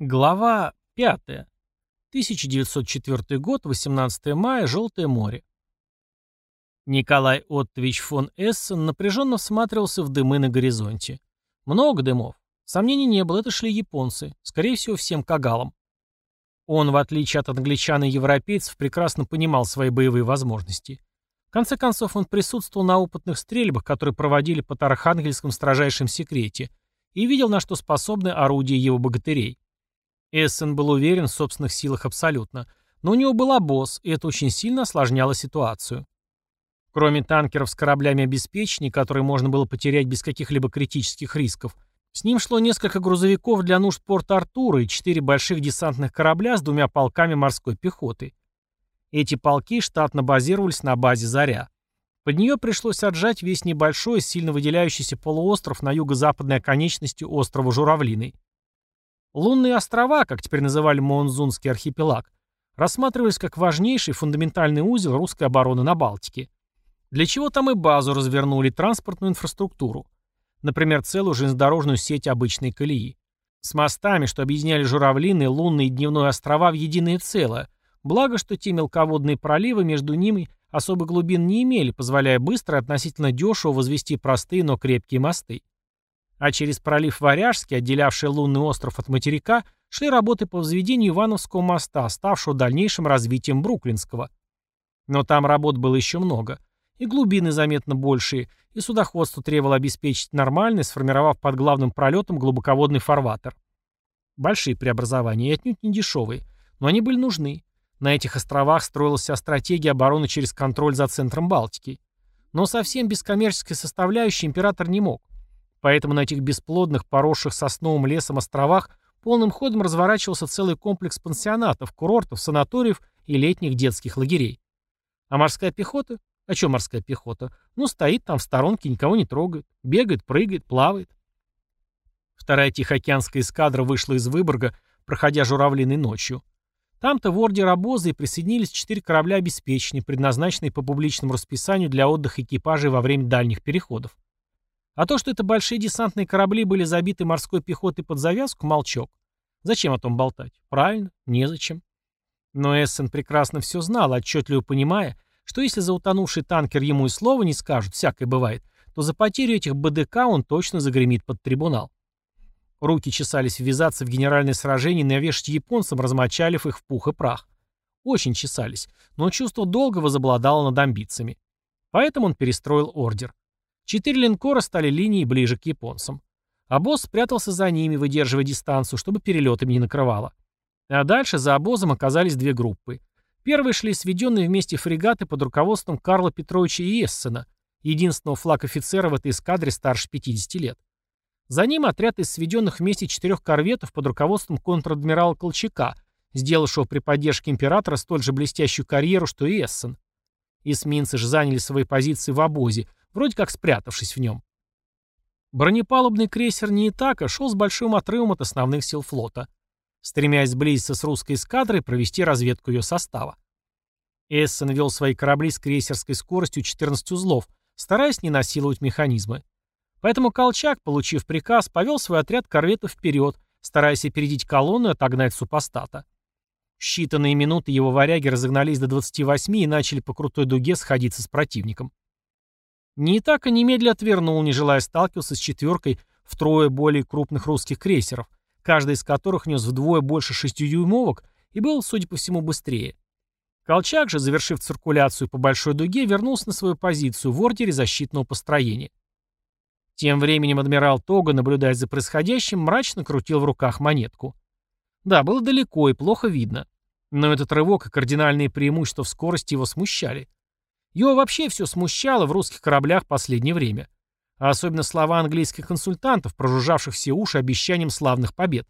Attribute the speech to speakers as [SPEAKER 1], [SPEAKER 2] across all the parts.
[SPEAKER 1] Глава 5. 1904 год, 18 мая, Желтое море. Николай Оттович фон Эссен напряженно всматривался в дымы на горизонте. Много дымов. Сомнений не было, это шли японцы, скорее всего, всем кагалам. Он, в отличие от англичан и европейцев, прекрасно понимал свои боевые возможности. В конце концов, он присутствовал на опытных стрельбах, которые проводили под Архангельском строжайшем секрете, и видел, на что способны орудия его богатырей. Эссен был уверен в собственных силах абсолютно, но у него был обоз, и это очень сильно осложняло ситуацию. Кроме танкеров с кораблями обеспечения, которые можно было потерять без каких-либо критических рисков, с ним шло несколько грузовиков для нужд порта Артура и четыре больших десантных корабля с двумя полками морской пехоты. Эти полки штатно базировались на базе «Заря». Под нее пришлось отжать весь небольшой, сильно выделяющийся полуостров на юго-западной оконечности острова Журавлиный. Лунные острова, как теперь называли Монзунский архипелаг, рассматривались как важнейший фундаментальный узел русской обороны на Балтике. Для чего там и базу развернули, транспортную инфраструктуру. Например, целую железнодорожную сеть обычной колеи. С мостами, что объединяли журавлины, лунные и дневные острова в единое целое. Благо, что те мелководные проливы между ними особо глубин не имели, позволяя быстро и относительно дешево возвести простые, но крепкие мосты. А через пролив Варяжский, отделявший лунный остров от материка, шли работы по возведению Ивановского моста, ставшего дальнейшим развитием Бруклинского. Но там работ было еще много. И глубины заметно большие, и судоходство требовало обеспечить нормальный, сформировав под главным пролетом глубоководный фарватер. Большие преобразования и отнюдь не дешевые, но они были нужны. На этих островах строилась вся стратегия обороны через контроль за центром Балтики. Но совсем без коммерческой составляющей император не мог. Поэтому на этих бесплодных, поросших сосновым лесом островах полным ходом разворачивался целый комплекс пансионатов, курортов, санаториев и летних детских лагерей. А морская пехота? А что морская пехота? Ну, стоит там в сторонке, никого не трогает. Бегает, прыгает, плавает. Вторая Тихоокеанская эскадра вышла из Выборга, проходя журавлиной ночью. Там-то в ордер обоза присоединились четыре корабля обеспечения, предназначенные по публичному расписанию для отдыха экипажей во время дальних переходов. А то, что это большие десантные корабли были забиты морской пехотой под завязку, молчок. Зачем о том болтать? Правильно, незачем. Но Эссен прекрасно все знал, отчетливо понимая, что если за утонувший танкер ему и слова не скажут, всякое бывает, то за потерю этих БДК он точно загремит под трибунал. Руки чесались ввязаться в генеральное сражение и навешать японцам, размочалив их в пух и прах. Очень чесались, но чувство долго возобладало над амбициями. Поэтому он перестроил ордер. Четыре линкора стали линией ближе к японцам. А босс спрятался за ними, выдерживая дистанцию, чтобы перелетами не накрывало. А дальше за обозом оказались две группы. Первые шли сведенные вместе фрегаты под руководством Карла Петровича Иессена, единственного флаг-офицера в этой эскадре старше 50 лет. За ним отряд из сведенных вместе четырех корветов под руководством контр-адмирала Колчака, сделавшего при поддержке императора столь же блестящую карьеру, что и Эссен. Эсминцы же заняли свои позиции в обозе, вроде как спрятавшись в нем. Бронепалубный крейсер Неитака шел с большим отрывом от основных сил флота, стремясь сблизиться с русской эскадрой и провести разведку ее состава. Эссен вел свои корабли с крейсерской скоростью 14 узлов, стараясь не насиловать механизмы. Поэтому Колчак, получив приказ, повел свой отряд корветов вперед, стараясь опередить колонну и отогнать супостата. В считанные минуты его варяги разогнались до 28 и начали по крутой дуге сходиться с противником. Не так и немедля отвернул, не желая сталкиваться с четверкой втрое более крупных русских крейсеров, каждый из которых нес вдвое больше шестидюймовок и был, судя по всему, быстрее. Колчак же, завершив циркуляцию по большой дуге, вернулся на свою позицию в ордере защитного построения. Тем временем адмирал Тога, наблюдая за происходящим, мрачно крутил в руках монетку. Да, было далеко и плохо видно. Но этот рывок и кардинальные преимущества в скорости его смущали. Его вообще все смущало в русских кораблях последнее время. А особенно слова английских консультантов, прожужжавших все уши обещанием славных побед.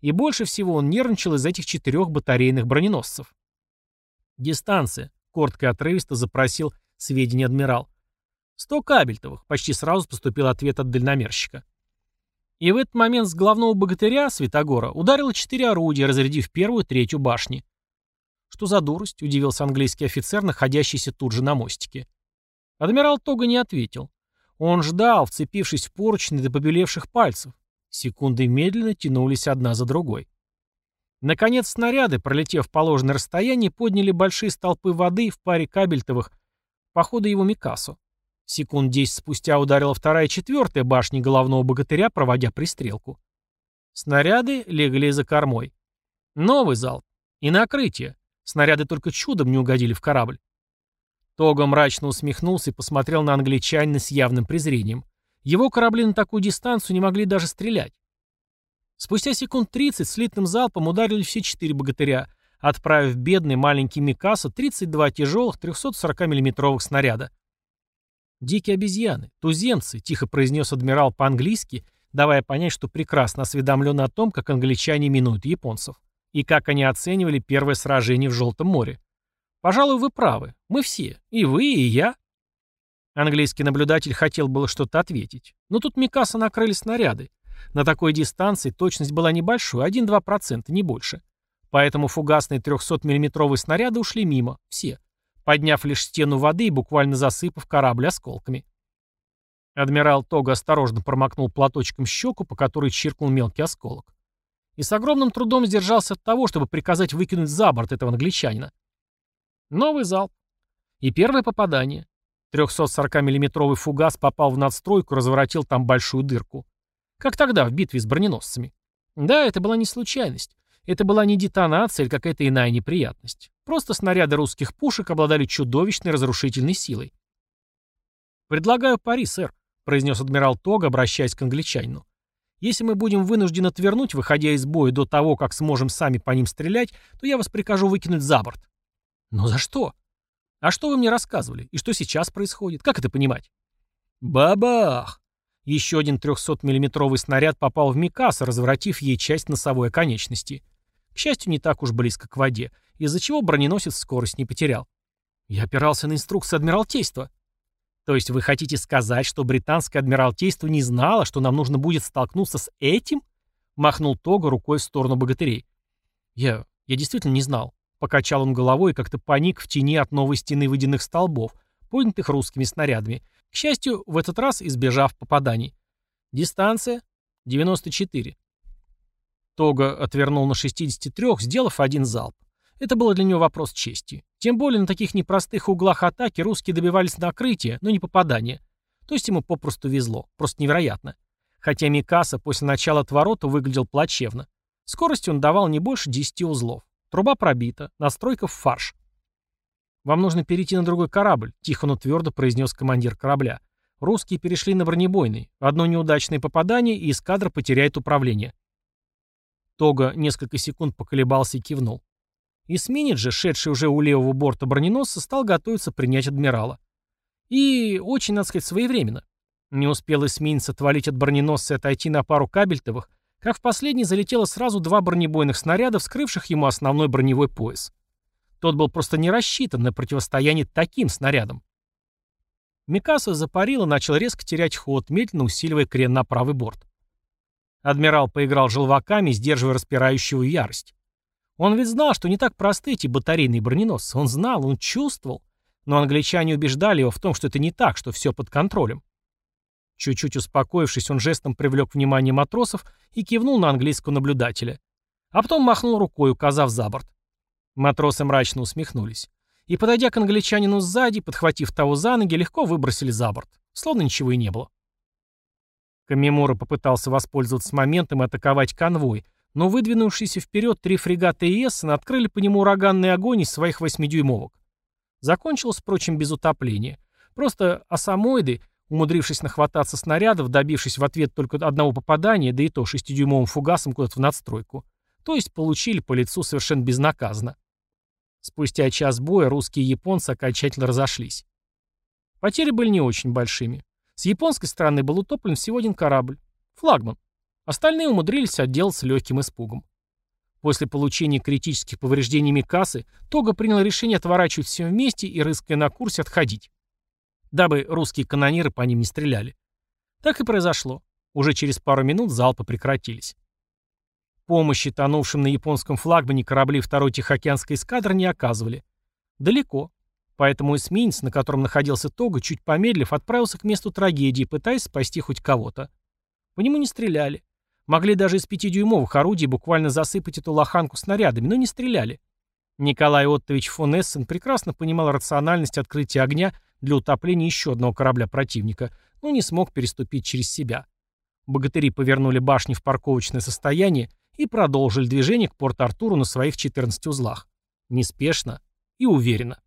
[SPEAKER 1] И больше всего он нервничал из этих четырех батарейных броненосцев. «Дистанция», — коротко и отрывисто запросил сведения адмирал. «Сто кабельтовых», — почти сразу поступил ответ от дальномерщика. И в этот момент с главного богатыря, Святогора, ударило четыре орудия, разрядив первую третью башни. «Что за дурость?» — удивился английский офицер, находящийся тут же на мостике. Адмирал Тога не ответил. Он ждал, вцепившись в поручни до побелевших пальцев. Секунды медленно тянулись одна за другой. Наконец снаряды, пролетев положенное расстояние, подняли большие столпы воды в паре кабельтовых по ходу его Микасо. Секунд десять спустя ударила вторая и четвертая башни головного богатыря, проводя пристрелку. Снаряды легли за кормой. Новый залп. И накрытие. Снаряды только чудом не угодили в корабль. Тога мрачно усмехнулся и посмотрел на англичанина с явным презрением. Его корабли на такую дистанцию не могли даже стрелять. Спустя секунд 30 слитным залпом ударили все четыре богатыря, отправив бедный маленький Микаса 32 тяжелых 340 миллиметровых снаряда. «Дикие обезьяны, туземцы», — тихо произнес адмирал по-английски, давая понять, что прекрасно осведомлен о том, как англичане минуют японцев, и как они оценивали первое сражение в Желтом море. «Пожалуй, вы правы. Мы все. И вы, и я». Английский наблюдатель хотел было что-то ответить, но тут Микаса накрыли снаряды. На такой дистанции точность была небольшой, 1-2%, не больше. Поэтому фугасные 300 миллиметровые снаряды ушли мимо, все подняв лишь стену воды и буквально засыпав корабль осколками. Адмирал Тога осторожно промокнул платочком щеку, по которой чиркнул мелкий осколок. И с огромным трудом сдержался от того, чтобы приказать выкинуть за борт этого англичанина. Новый залп. И первое попадание. 340 миллиметровый фугас попал в надстройку разворотил там большую дырку. Как тогда, в битве с броненосцами. Да, это была не случайность. Это была не детонация или какая-то иная неприятность. Просто снаряды русских пушек обладали чудовищной разрушительной силой. «Предлагаю пари, сэр», — произнес адмирал Тог, обращаясь к англичанину. «Если мы будем вынуждены отвернуть, выходя из боя до того, как сможем сами по ним стрелять, то я вас прикажу выкинуть за борт». «Но за что?» «А что вы мне рассказывали? И что сейчас происходит? Как это понимать?» «Бабах!» Еще один 300-миллиметровый снаряд попал в Микаса, разворотив ей часть носовой конечности. К счастью, не так уж близко к воде, из-за чего броненосец скорость не потерял. Я опирался на инструкции Адмиралтейства. То есть вы хотите сказать, что британское Адмиралтейство не знало, что нам нужно будет столкнуться с этим? Махнул Тога рукой в сторону богатырей. Я... я действительно не знал. Покачал он головой и как-то паник в тени от новой стены водяных столбов, поднятых русскими снарядами. К счастью, в этот раз избежав попаданий. Дистанция 94. Тога отвернул на 63, сделав один залп. Это было для него вопрос чести. Тем более на таких непростых углах атаки русские добивались накрытия, но не попадания. То есть ему попросту везло. Просто невероятно. Хотя Микаса после начала отворота выглядел плачевно. Скорость он давал не больше 10 узлов. Труба пробита, настройка в фарш. «Вам нужно перейти на другой корабль», — тихо, но твердо произнес командир корабля. «Русские перешли на бронебойный. Одно неудачное попадание, и эскадра потеряет управление». Тога несколько секунд поколебался и кивнул. Эсминец же, шедший уже у левого борта броненосца, стал готовиться принять адмирала. И очень, надо сказать, своевременно. Не успел эсминец отвалить от броненосца и отойти на пару кабельтовых, как в последний залетело сразу два бронебойных снаряда, вскрывших ему основной броневой пояс. Тот был просто не рассчитан на противостояние таким снарядам. Микасо запарил и начал резко терять ход, медленно усиливая крен на правый борт. Адмирал поиграл желваками, сдерживая распирающую ярость. Он ведь знал, что не так просты эти батарейные броненосцы. Он знал, он чувствовал. Но англичане убеждали его в том, что это не так, что все под контролем. Чуть-чуть успокоившись, он жестом привлек внимание матросов и кивнул на английского наблюдателя. А потом махнул рукой, указав за борт. Матросы мрачно усмехнулись. И, подойдя к англичанину сзади, подхватив того за ноги, легко выбросили за борт. Словно ничего и не было. Камимура попытался воспользоваться моментом и атаковать конвой, но выдвинувшиеся вперед три фрегата Эссена открыли по нему ураганный огонь из своих восьмидюймовок. Закончилось, впрочем, без утопления. Просто осамоиды, умудрившись нахвататься снарядов, добившись в ответ только одного попадания, да и то шестидюймовым фугасом куда-то в надстройку, то есть получили по лицу совершенно безнаказанно. Спустя час боя русские и японцы окончательно разошлись. Потери были не очень большими. С японской стороны был утоплен всего один корабль. Флагман. Остальные умудрились отделаться легким испугом. После получения критических повреждений Микасы, Тога принял решение отворачивать все вместе и, рыская на курсе, отходить. Дабы русские канониры по ним не стреляли. Так и произошло. Уже через пару минут залпы прекратились. Помощи тонувшим на японском флагмане корабли второй Тихоокеанской эскадры не оказывали. Далеко. Поэтому эсминец, на котором находился Тога, чуть помедлив, отправился к месту трагедии, пытаясь спасти хоть кого-то. По нему не стреляли. Могли даже из пятидюймовых орудий буквально засыпать эту лоханку снарядами, но не стреляли. Николай Оттович фон Эссен прекрасно понимал рациональность открытия огня для утопления еще одного корабля противника, но не смог переступить через себя. Богатыри повернули башни в парковочное состояние и продолжили движение к Порт-Артуру на своих 14 узлах. Неспешно и уверенно.